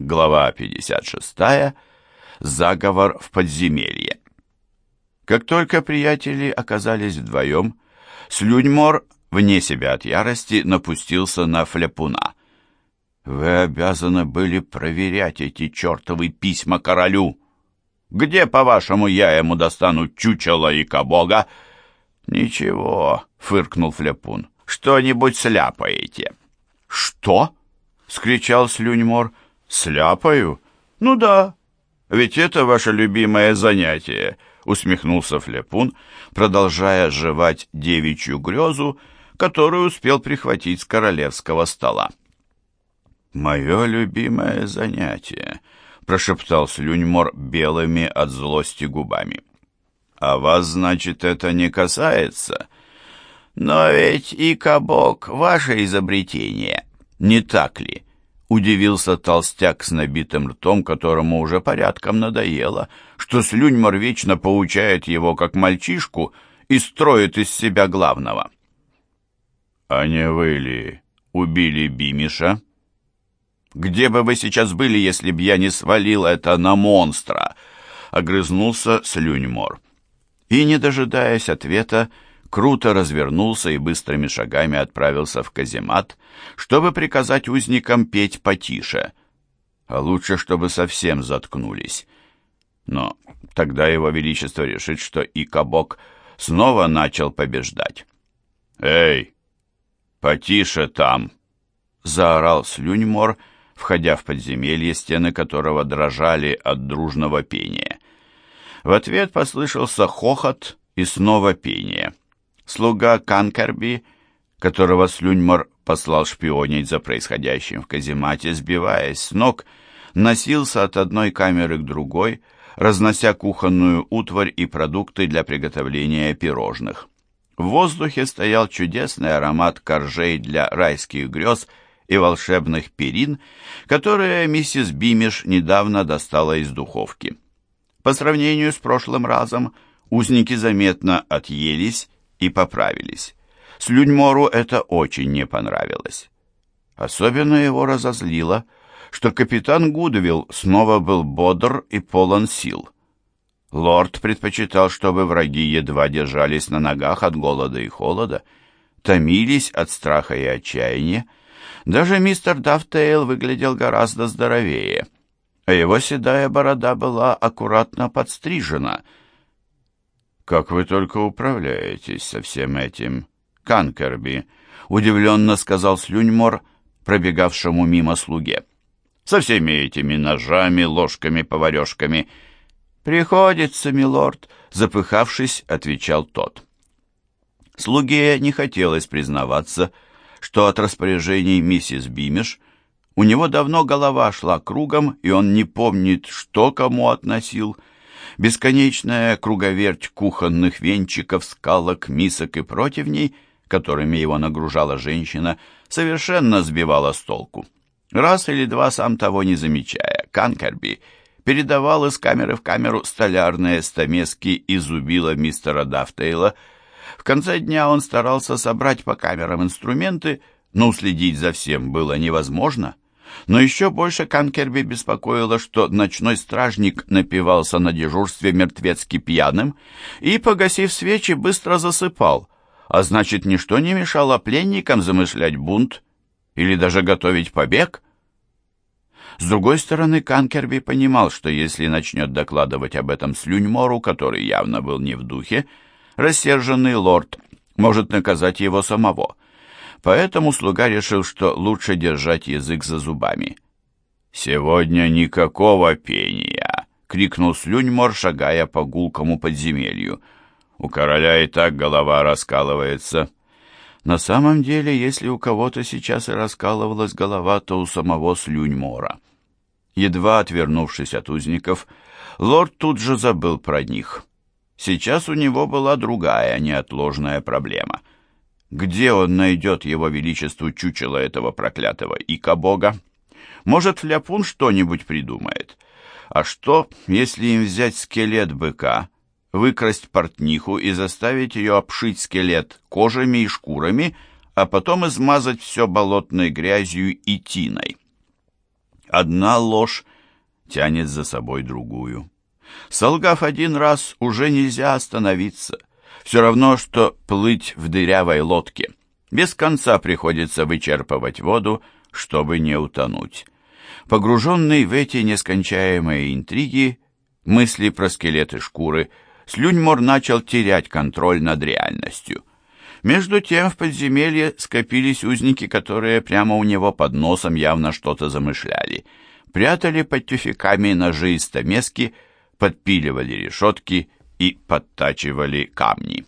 Глава 56. Заговор в подземелье. Как только приятели оказались вдвоем, Слюньмор, вне себя от ярости, напустился на фляпуна. «Вы обязаны были проверять эти чертовы письма королю. Где, по-вашему, я ему достану чучело и кабога?» «Ничего», — фыркнул фляпун, — «что-нибудь сляпаете». «Что?» — скричал Слюньмор. «Сляпаю? Ну да, ведь это ваше любимое занятие», — усмехнулся Флепун, продолжая жевать девичью грезу, которую успел прихватить с королевского стола. «Мое любимое занятие», — прошептал Слюньмор белыми от злости губами. «А вас, значит, это не касается?» «Но ведь и кабок — ваше изобретение, не так ли?» Удивился толстяк с набитым ртом, которому уже порядком надоело, что Слюньмор вечно поучает его как мальчишку и строит из себя главного. «А не вы ли убили Бимиша?» «Где бы вы сейчас были, если б я не свалил это на монстра?» — огрызнулся Слюньмор. И, не дожидаясь ответа, круто развернулся и быстрыми шагами отправился в каземат, чтобы приказать узникам петь потише, а лучше, чтобы совсем заткнулись. Но тогда его величество решит, что и Кабок снова начал побеждать. «Эй, потише там!» — заорал Слюньмор, входя в подземелье, стены которого дрожали от дружного пения. В ответ послышался хохот и снова пение — Слуга Канкерби, которого Слюньмор послал шпионить за происходящим в каземате, сбиваясь с ног, носился от одной камеры к другой, разнося кухонную утварь и продукты для приготовления пирожных. В воздухе стоял чудесный аромат коржей для райских грез и волшебных перин, которые миссис Бимиш недавно достала из духовки. По сравнению с прошлым разом, узники заметно отъелись и поправились. Слюньмору это очень не понравилось. Особенно его разозлило, что капитан Гудвилл снова был бодр и полон сил. Лорд предпочитал, чтобы враги едва держались на ногах от голода и холода, томились от страха и отчаяния. Даже мистер Дафтейл выглядел гораздо здоровее, а его седая борода была аккуратно подстрижена — «Как вы только управляетесь со всем этим, Канкерби?» — удивленно сказал Слюньмор, пробегавшему мимо слуге. «Со всеми этими ножами, ложками, поварешками». «Приходится, милорд», — запыхавшись, отвечал тот. Слуге не хотелось признаваться, что от распоряжений миссис Бимиш у него давно голова шла кругом, и он не помнит, что кому относил — Бесконечная круговерть кухонных венчиков, скалок, мисок и противней, которыми его нагружала женщина, совершенно сбивала с толку. Раз или два, сам того не замечая, Канкерби передавал из камеры в камеру столярные стамески и зубила мистера Дафтейла. В конце дня он старался собрать по камерам инструменты, но уследить за всем было невозможно. Но еще больше Канкерби беспокоило, что ночной стражник напивался на дежурстве мертвецки пьяным и, погасив свечи, быстро засыпал, а значит, ничто не мешало пленникам замышлять бунт или даже готовить побег. С другой стороны, Канкерби понимал, что если начнет докладывать об этом Слюньмору, который явно был не в духе, рассерженный лорд может наказать его самого — Поэтому слуга решил, что лучше держать язык за зубами. «Сегодня никакого пения!» — крикнул Слюньмор, шагая по гулкому подземелью. «У короля и так голова раскалывается». На самом деле, если у кого-то сейчас и раскалывалась голова, то у самого Слюньмора. Едва отвернувшись от узников, лорд тут же забыл про них. Сейчас у него была другая неотложная проблема — где он найдет его величеству чучело этого проклятого ика-бога? Может, Фляпун что-нибудь придумает? А что, если им взять скелет быка, выкрасть портниху и заставить ее обшить скелет кожами и шкурами, а потом измазать все болотной грязью и тиной? Одна ложь тянет за собой другую. Солгав один раз, уже нельзя остановиться. Все равно, что плыть в дырявой лодке. Без конца приходится вычерпывать воду, чтобы не утонуть. Погруженный в эти нескончаемые интриги, мысли про скелеты шкуры, Слюньмор начал терять контроль над реальностью. Между тем в подземелье скопились узники, которые прямо у него под носом явно что-то замышляли. Прятали под тюфяками ножи и стамески, подпиливали решетки и подтачивали камни.